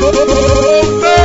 oh,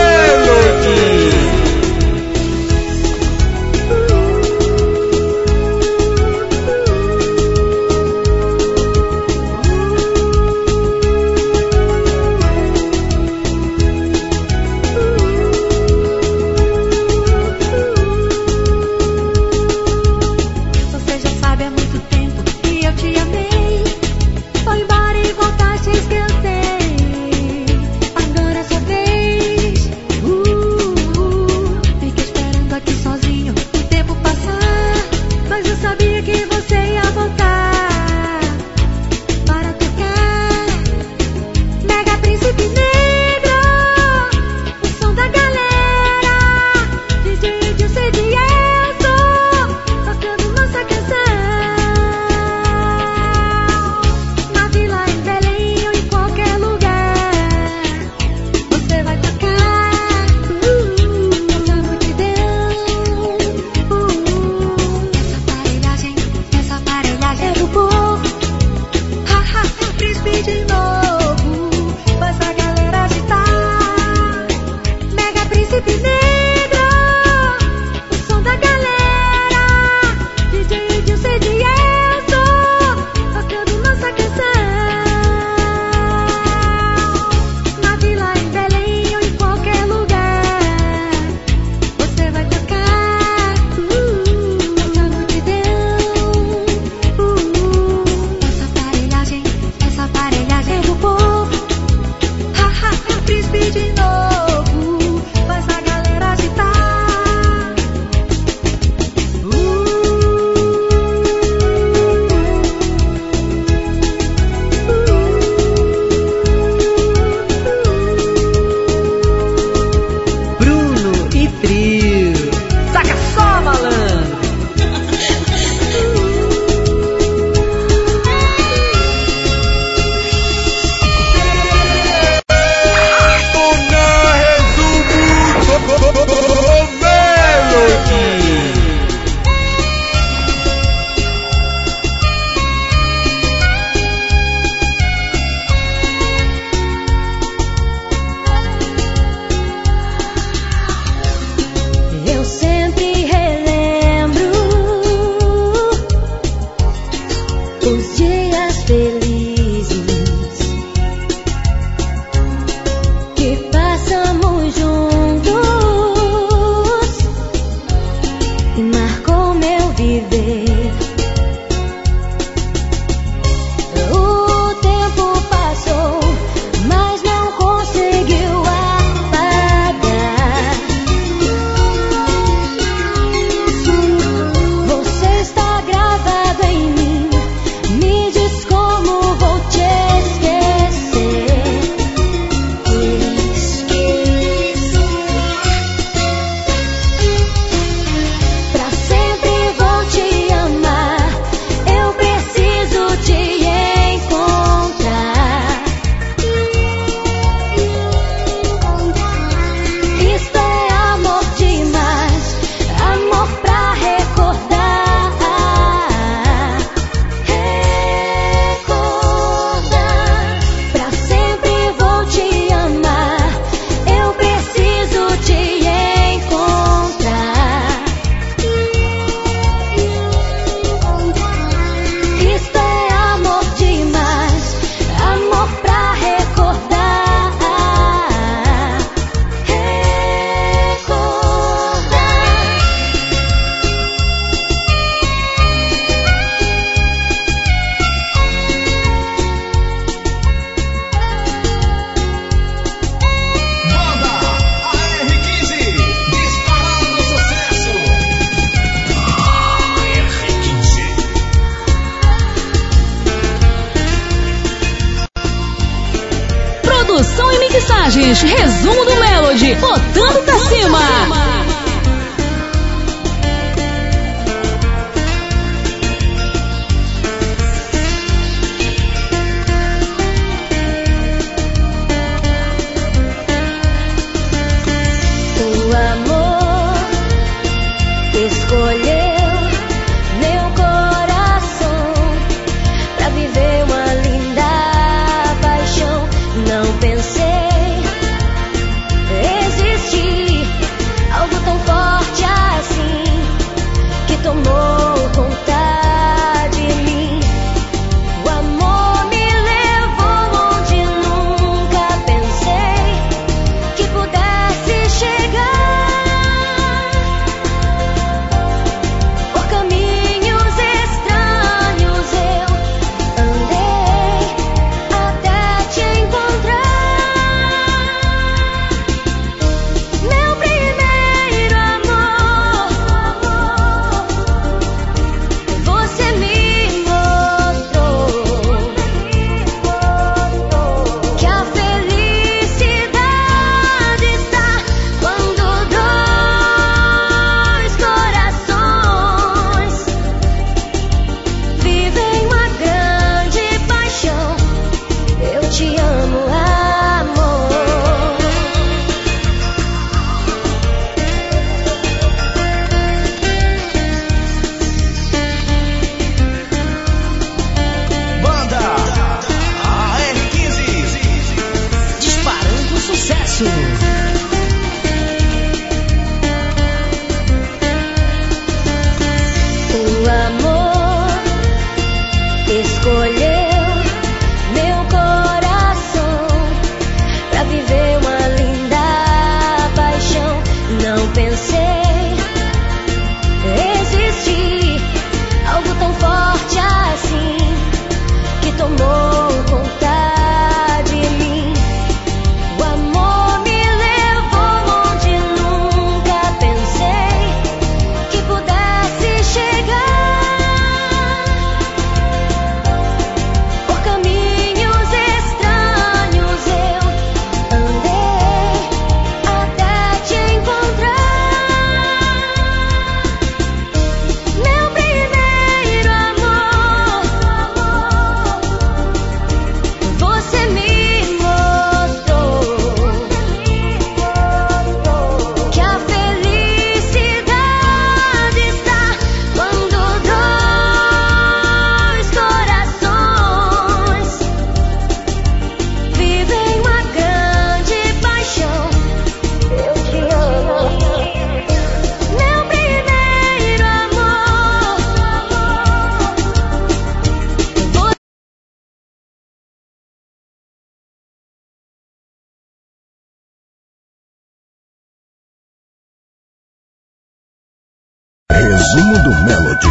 resumo do Melody.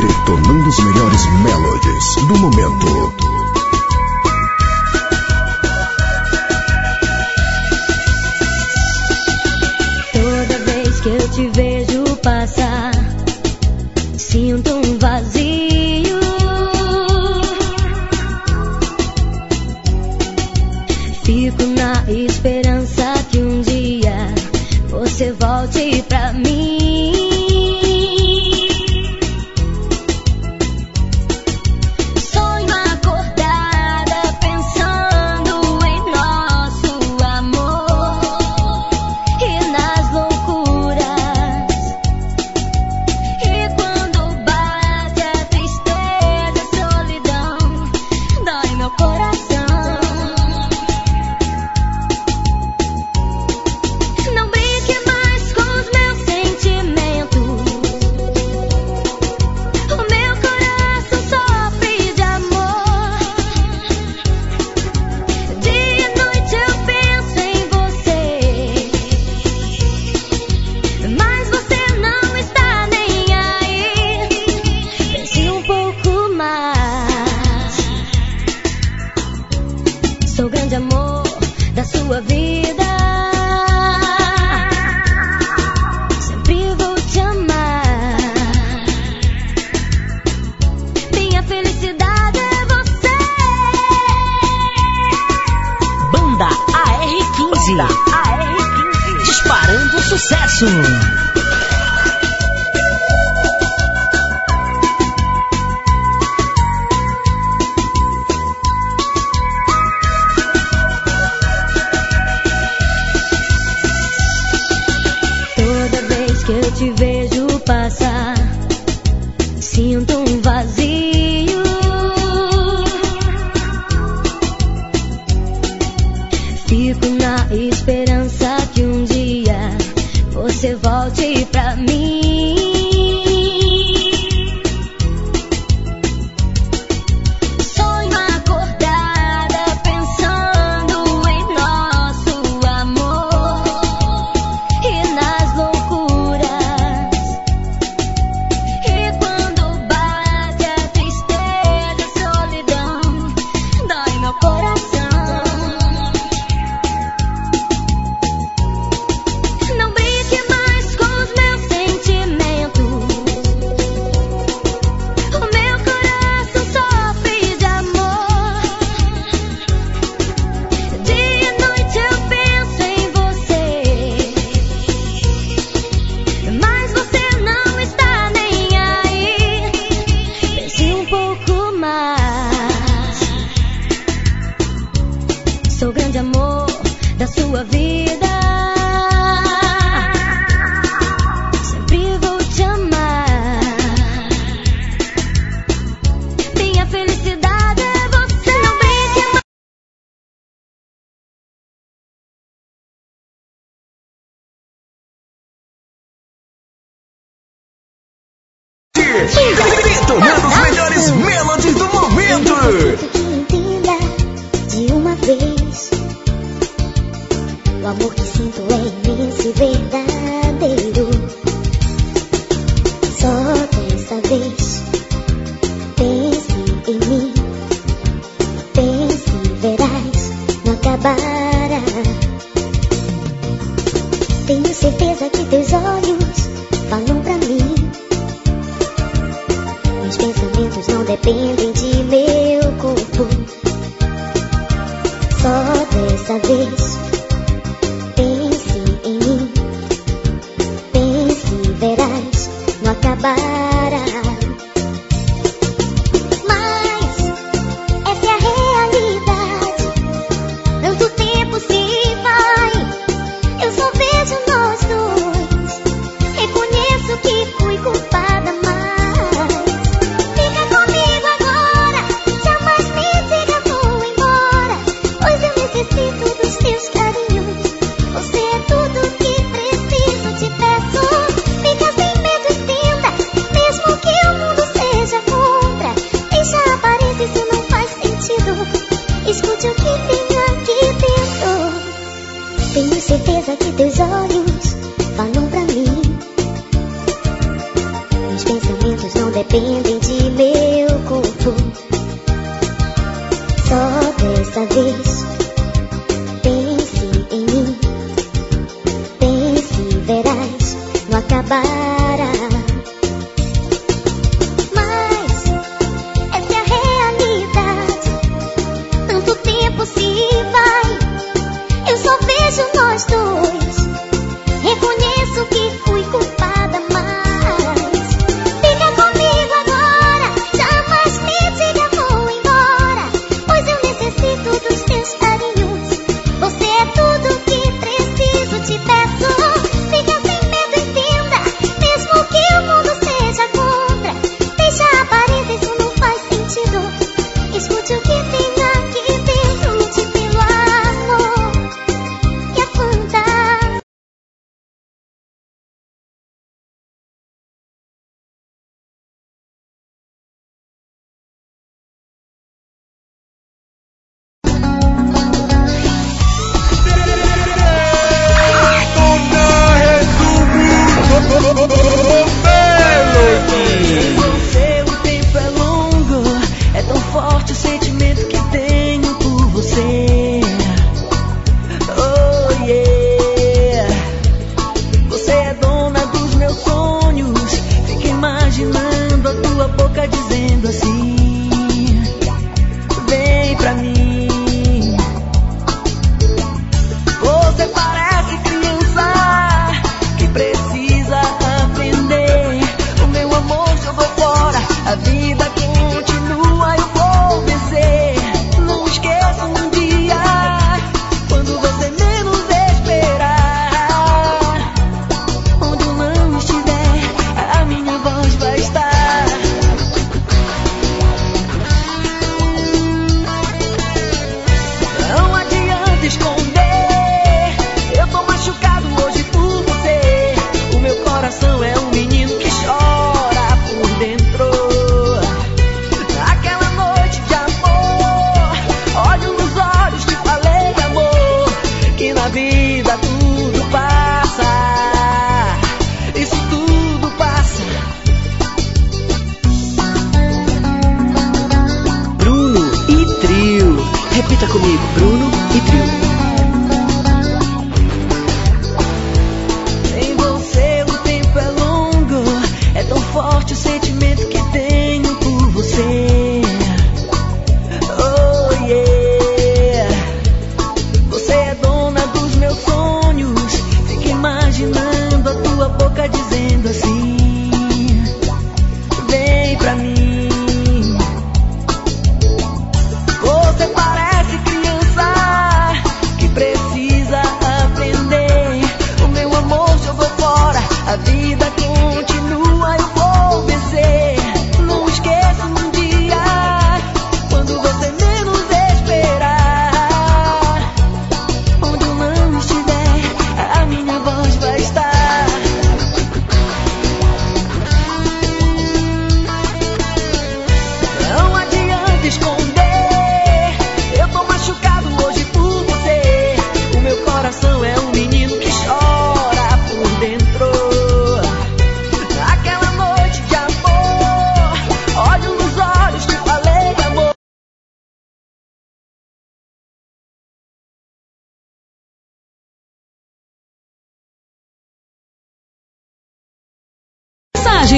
Detonando os melhores melodies do momento. Toda vez que eu te vejo passar, sinto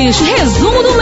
Resumo do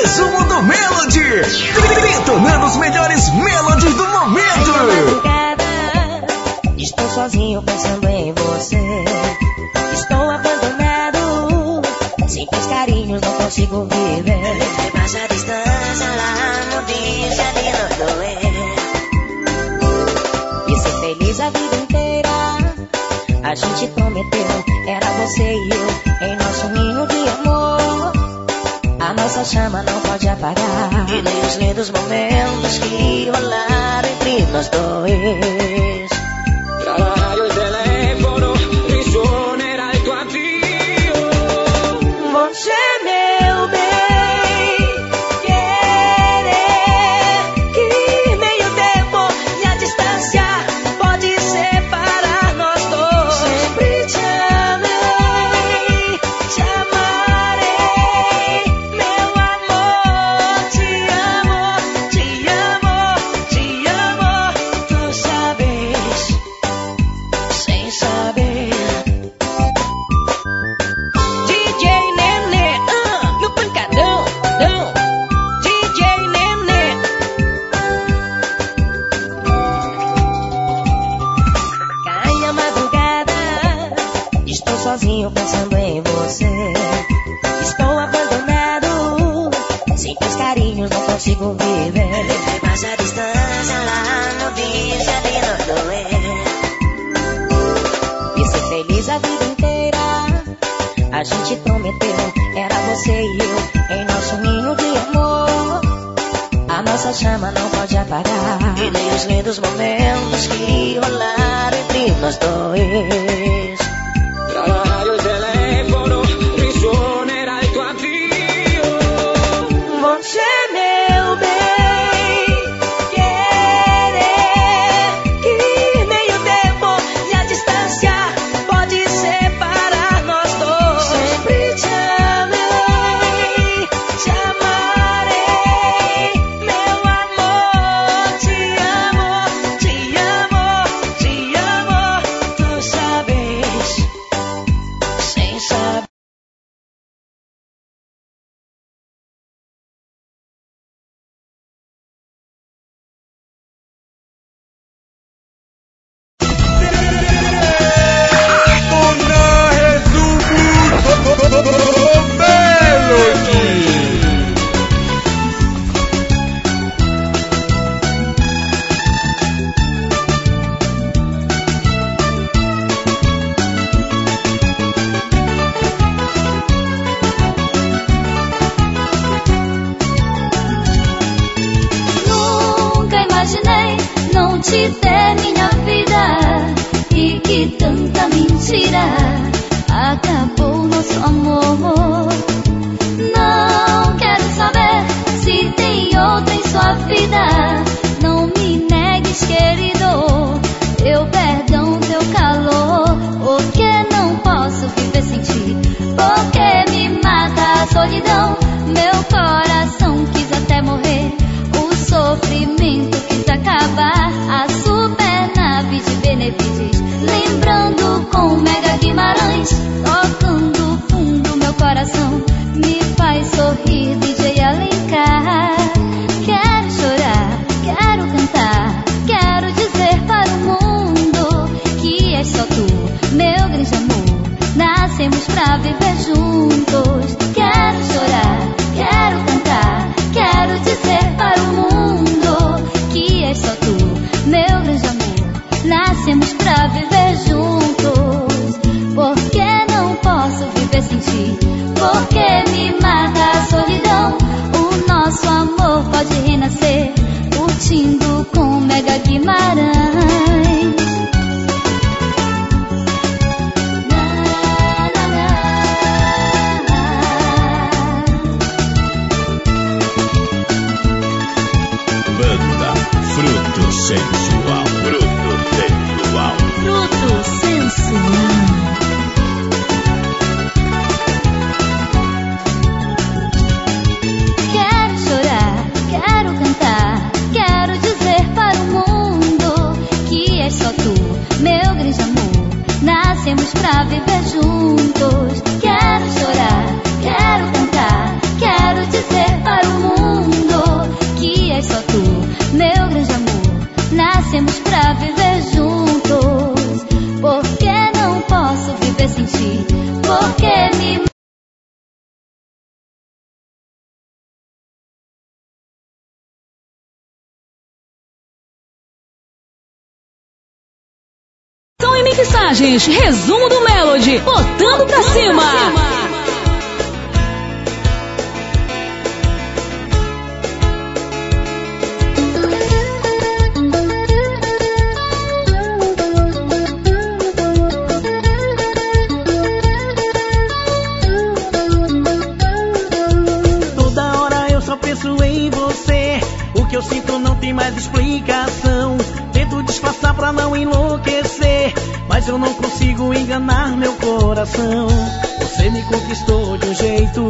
resumo do Melody. Detonando os melhores Melodies do momento. Estou sozinho pensando em você. Estou abandonado. Sem teus carinhos não consigo viver. Mas a distância lá não deixa de. E ser feliz a vida inteira. A gente prometeu. Era você e eu em nosso ninho de amor. A nossa chama não pode apagar. E nem os lindos momentos que rolaram entre nós dois. conviver. Mas a distância lá no dia, de Janeiro doer. E ser feliz a vida inteira. A gente prometeu, era você e eu, em nosso ninho de amor. A nossa chama não pode apagar. E nem os lindos momentos que rolaram entre nós dois. São mixagens. Resumo do Melody. Botando pra cima. Toda Eu não consigo enganar meu coração. Você me conquistou de um jeito.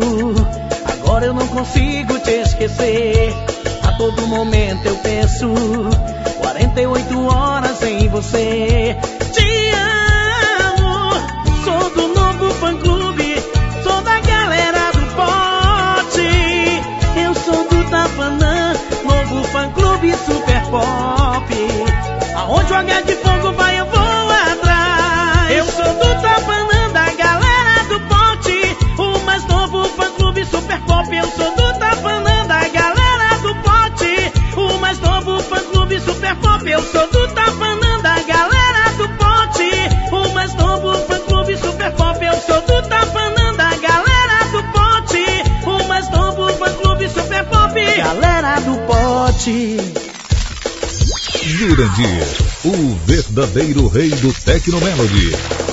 Agora eu não consigo te esquecer. A todo momento eu penso. 48 horas em você. Te amo. Sou do novo fã clube. Sou da galera do pote. Eu sou do Tapanã. Novo fã clube super pop. Aonde o H de fogo vai, pote. Jurandir, o verdadeiro rei do Tecnomelody.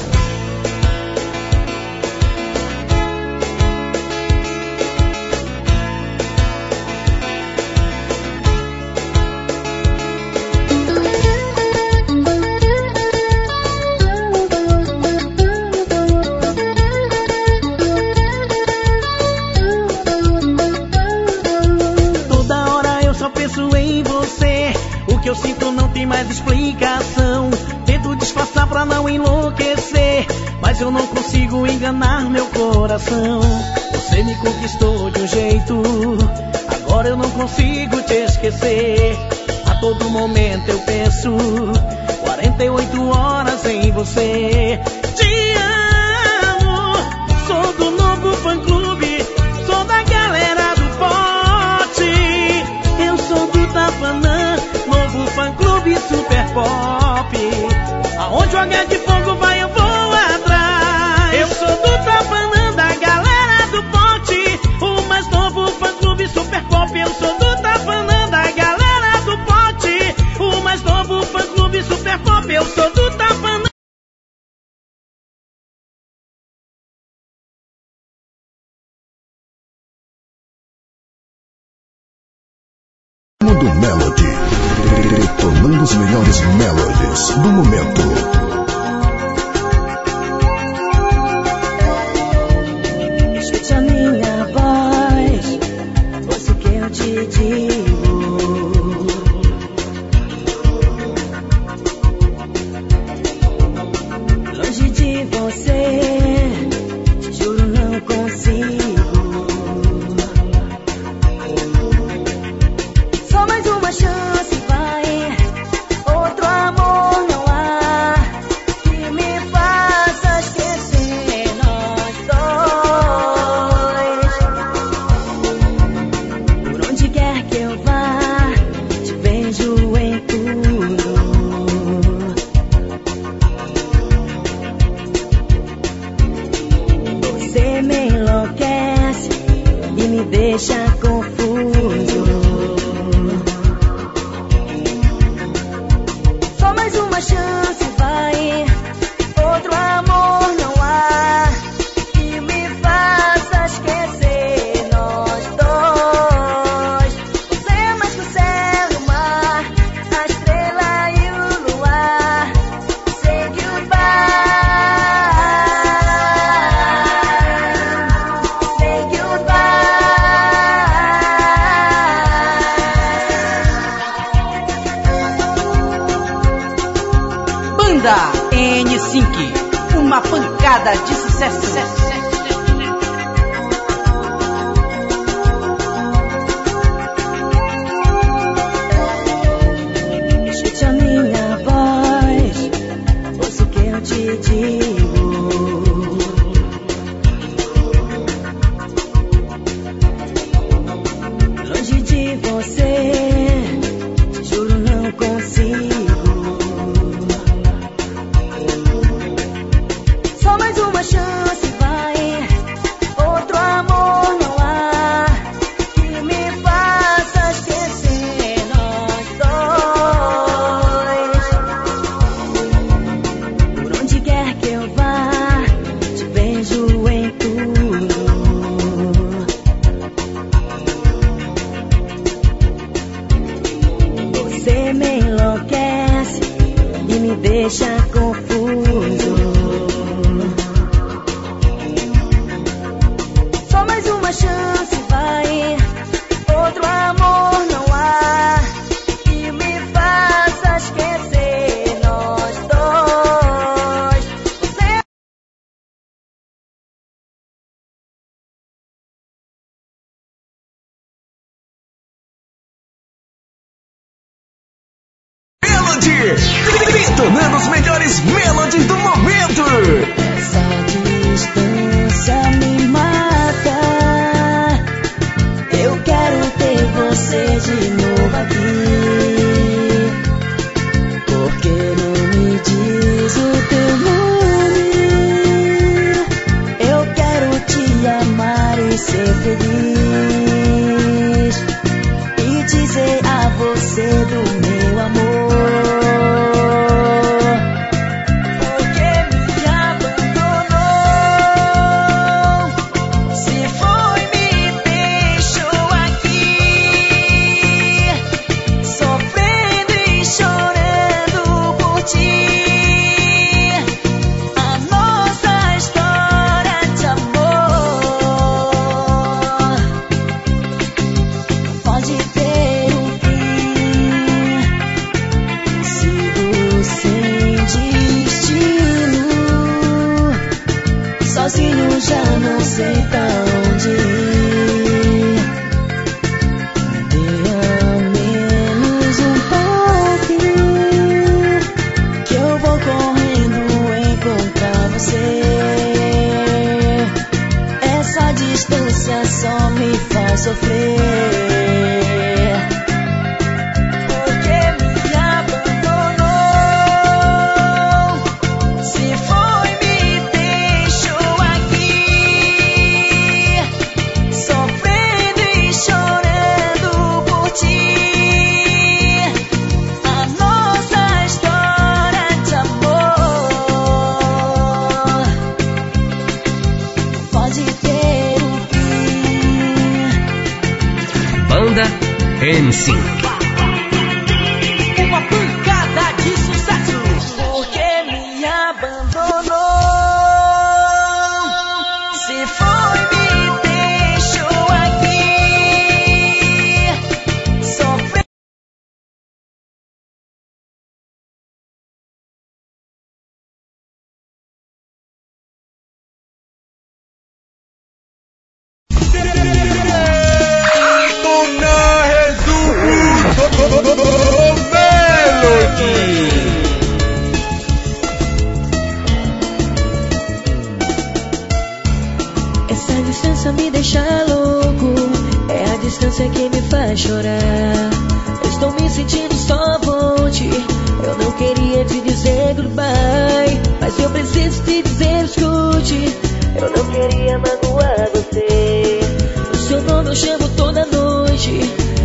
Mas eu não consigo enganar meu coração. Você me conquistou de um jeito. Agora eu não consigo te esquecer. A todo momento eu penso. 48 horas em você. Te amo. Sou do novo fã clube. Sou da galera do pote. Eu sou do Tapanã. Novo fã clube super pop. Aonde o H de fogo vai, pop. Eu sou do Tapanã, da galera do pote. O mais novo fã clube super pop. Eu sou do Tapanã. Mundo Melody. Retornando os melhores melodies do momento.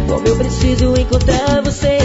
Como eu preciso encontrar você.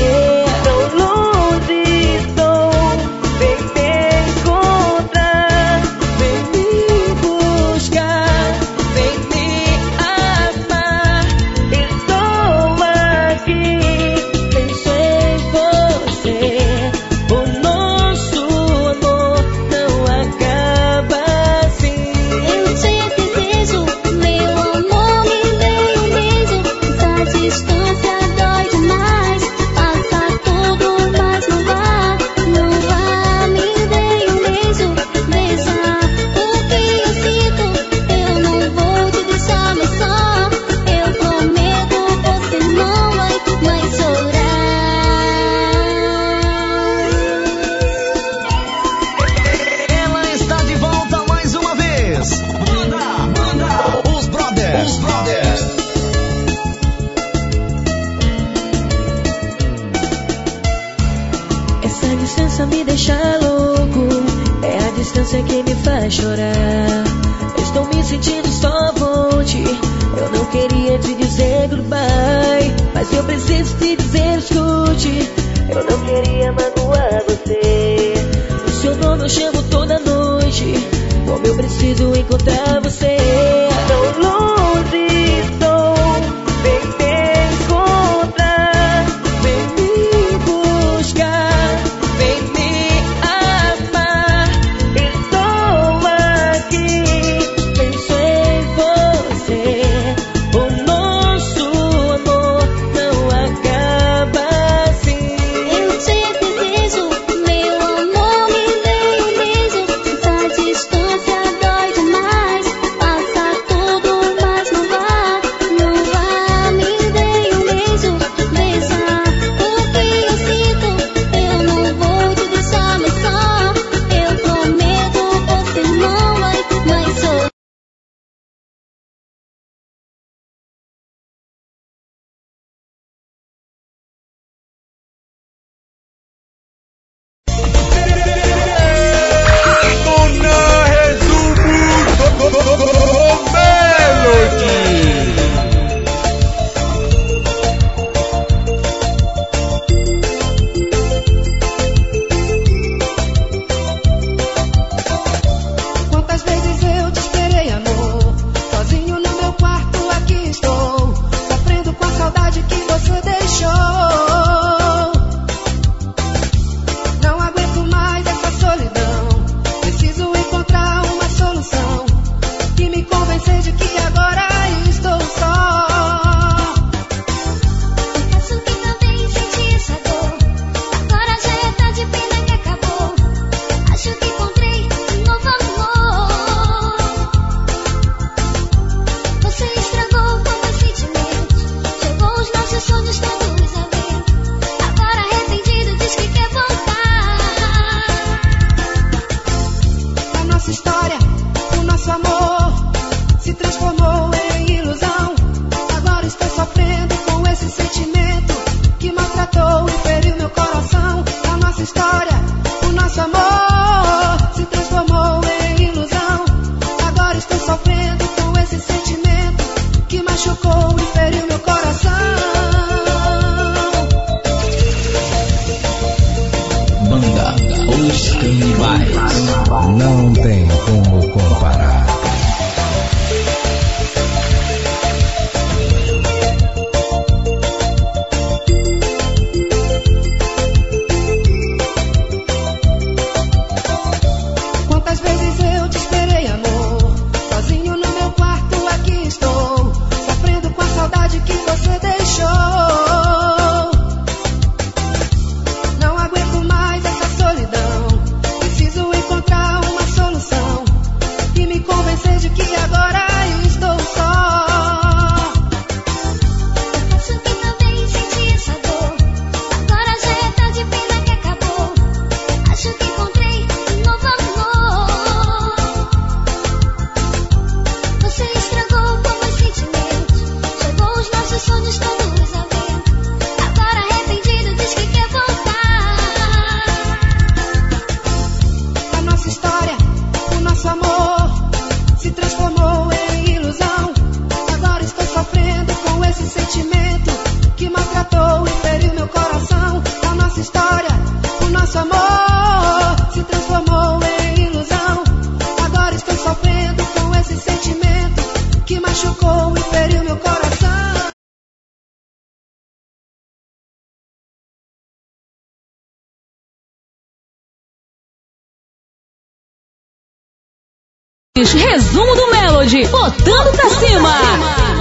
Resumo do Melody, botando pra cima.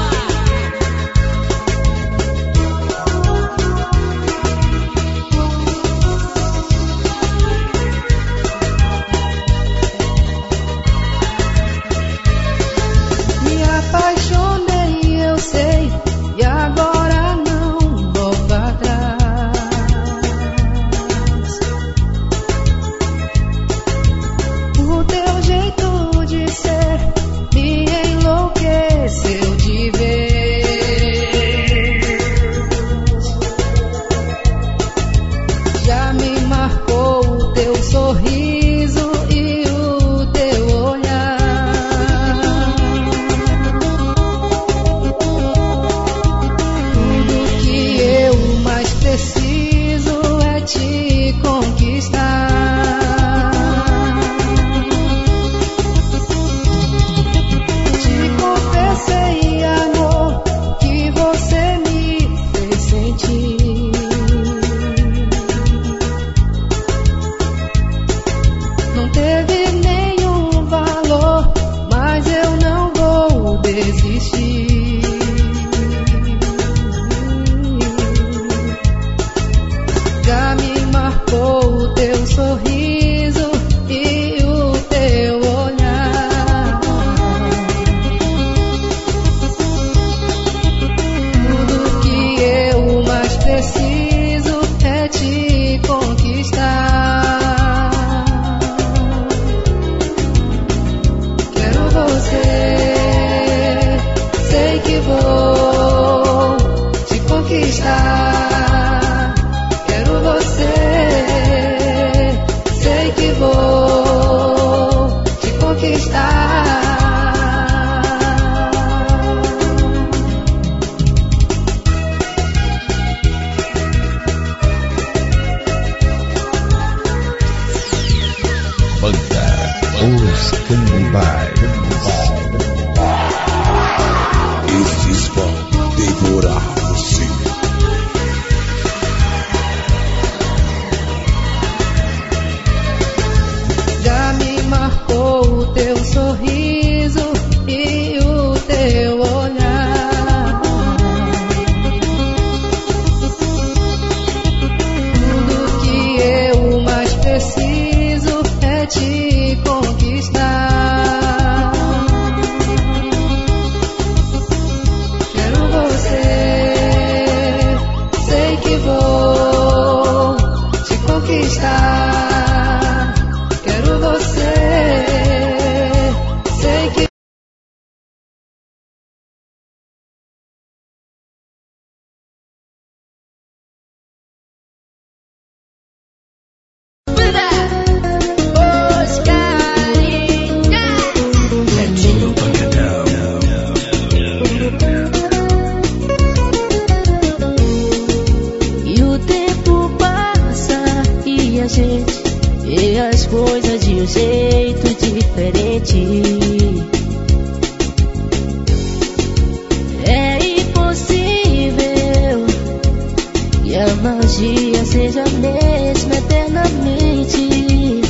dia seja mesmo eternamente.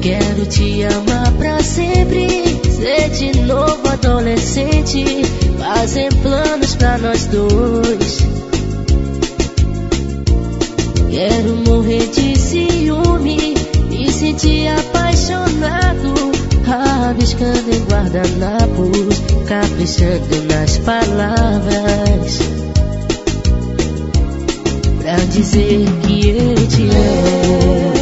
Quero te amar pra sempre, ser de novo adolescente, fazer planos pra nós dois. Quero morrer de ciúme, me sentir apaixonado, rabiscando em guardanapos, caprichando nas palavras pra dizer que ele te ama.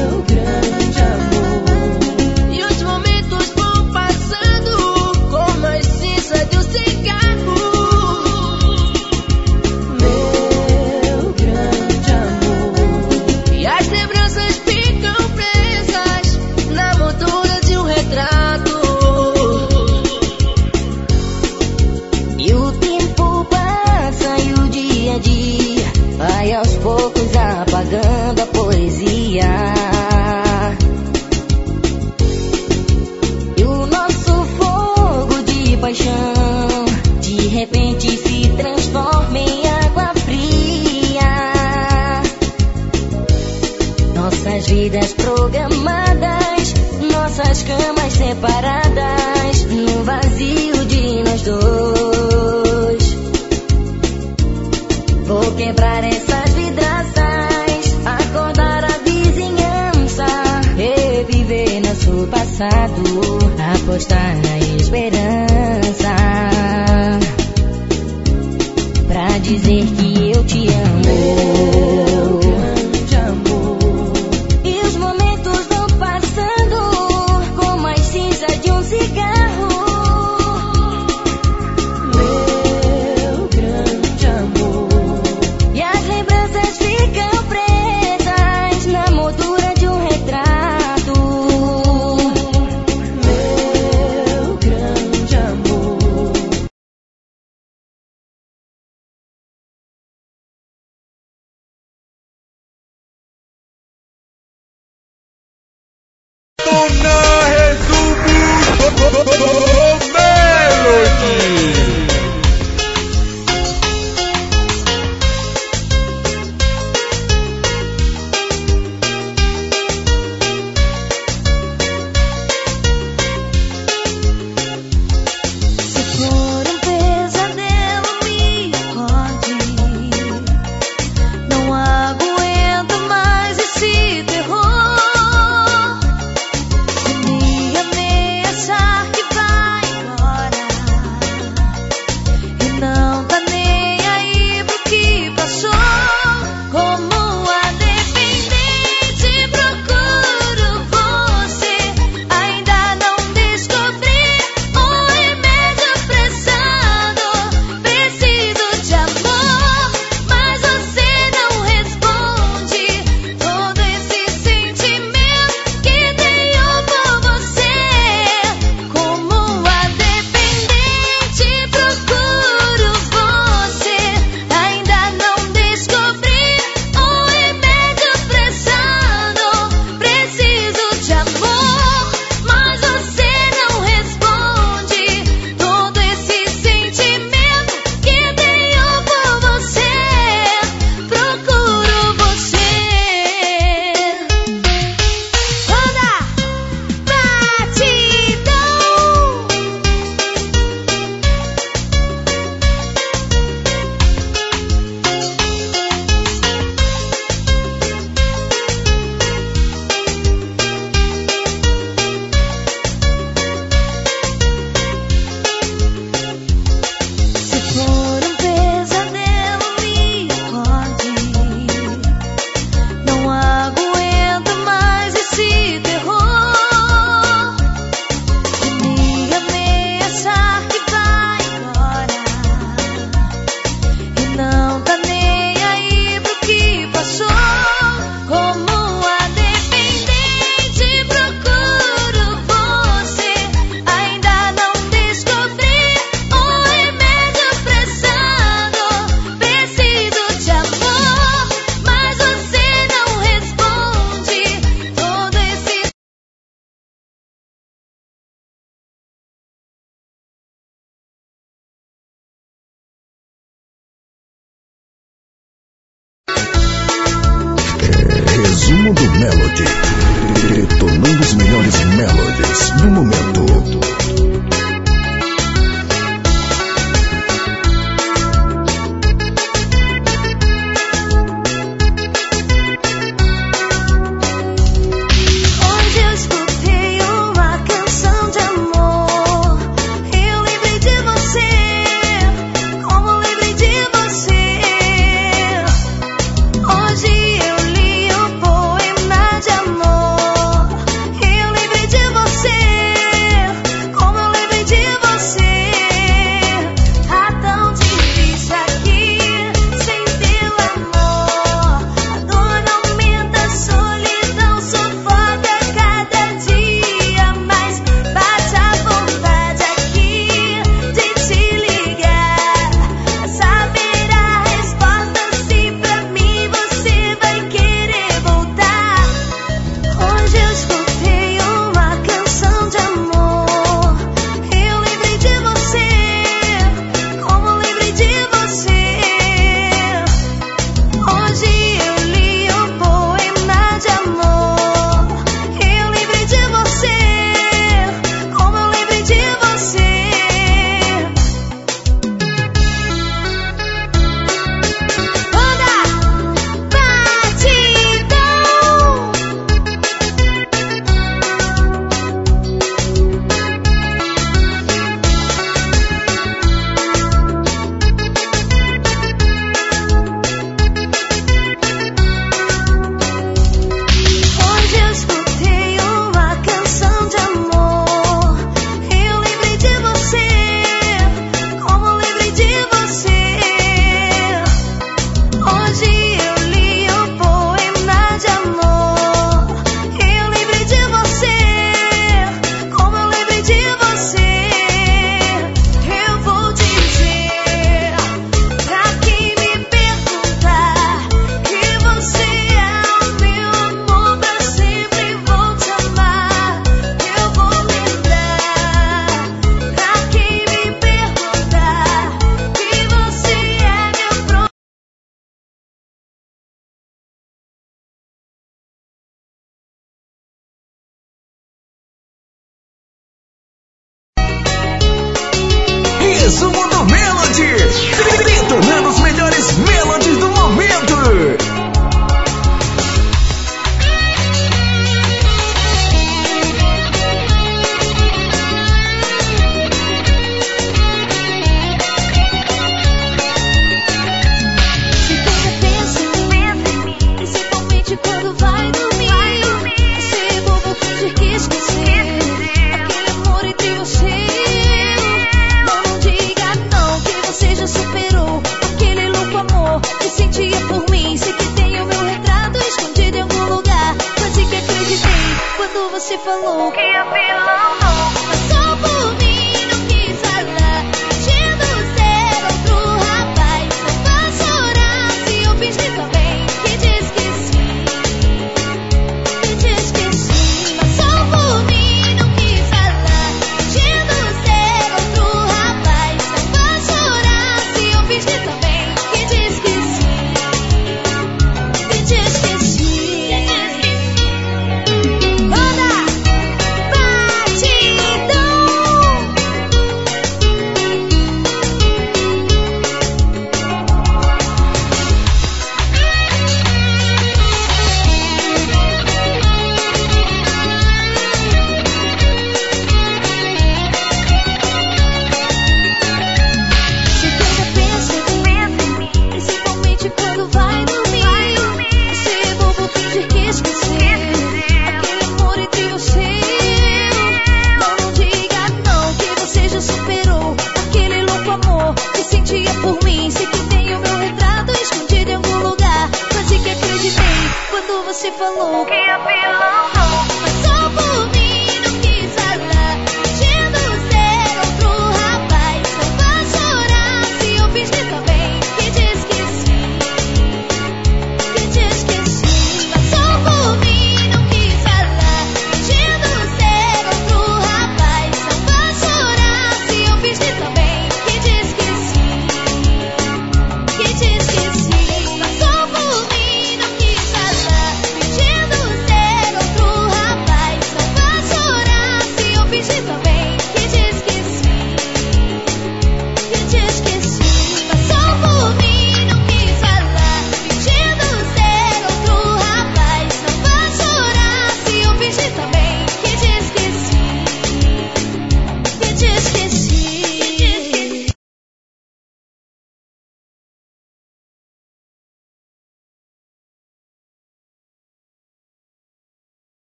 seguir.